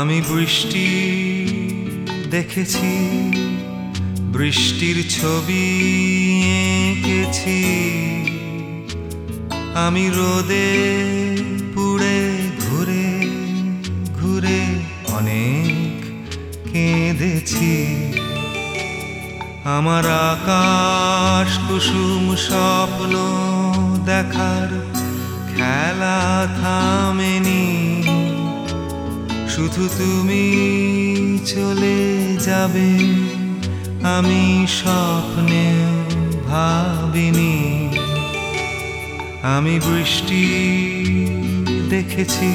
আমি বৃষ্টি দেখেছি, বৃষ্টির ছবি এঁকেছি। আমি রোদে পুড়ে ঘুরে ঘুরে অনেক কেঁদেছি। আমার আকাশ কুসুম স্বপ্ন দেখার খেলা থামেনি শুধু তুমি চলে যাবে, আমি স্বপ্নে ভাবিনি। আমি বৃষ্টি দেখেছি।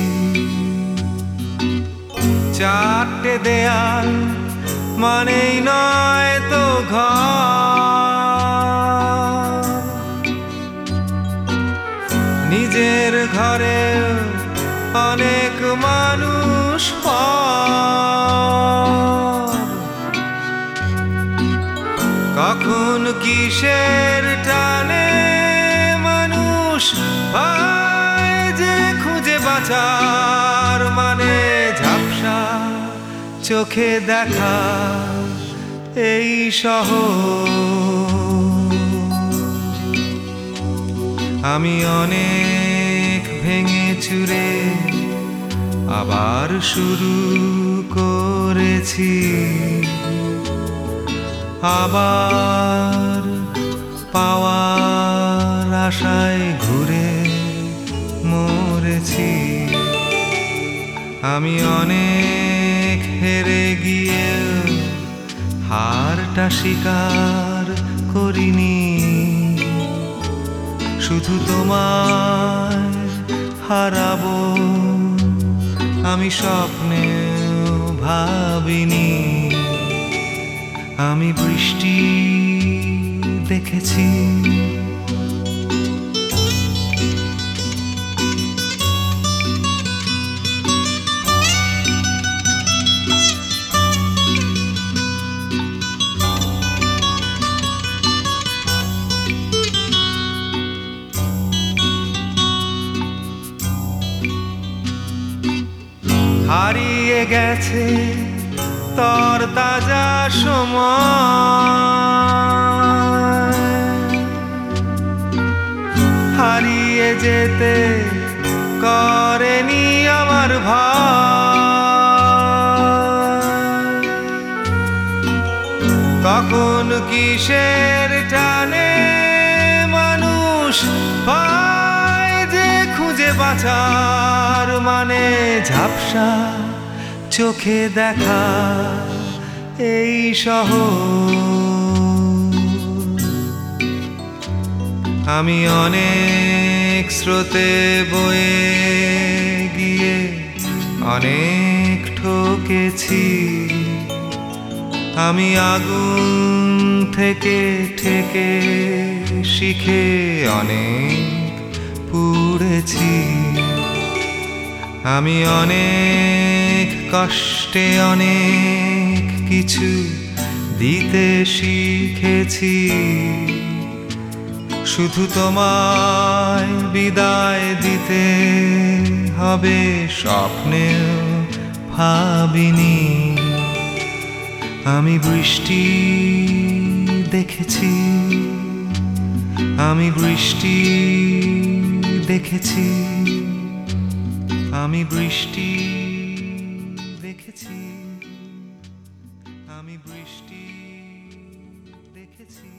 চারটে দেয়াল মানেই নয় তো ঘর। নিজের ঘরে অনেক মানুষ পর। কখন কিসের টানে মানুষ যে খুঁজে বাঁচার মানে ঝাপসা চোখে দেখা এই শহর আমি অনেক ভেঙে চুরে আবার শুরু করেছি। আবার পাওয়ার আশায় ঘুরে মরেছি। আমি অনেক হেরে গিয়ে হারটা স্বীকার করিনি। শুধু তোমায় হারাবো আমি স্বপ্নে ভাবিনি। আমি বৃষ্টি দেখেছি। হারিয়ে গেছে তর তাজা সময়। হারিয়ে যেতে করেনি আমার ভয়। কখন কিসের টানে মানুষ বাঁচার মানে ঝাপসা চোখে দেখা এই শহর আমি অনেক স্রোতে বয়ে গিয়ে অনেক ঠকেছি। আমি আগুন থেকে ঠেকে শিখে অনেক পুড়েছি। আমি অনেক কষ্টে অনেক কিছু দিতে শিখেছি। শুধু তোমায় বিদায় দিতে হবে স্বপ্নেও ভাবিনি। আমি বৃষ্টি দেখেছি। আমি বৃষ্টি দেখেছি আমি বৃষ্টি দেখেছি আমি বৃষ্টি দেখেছি।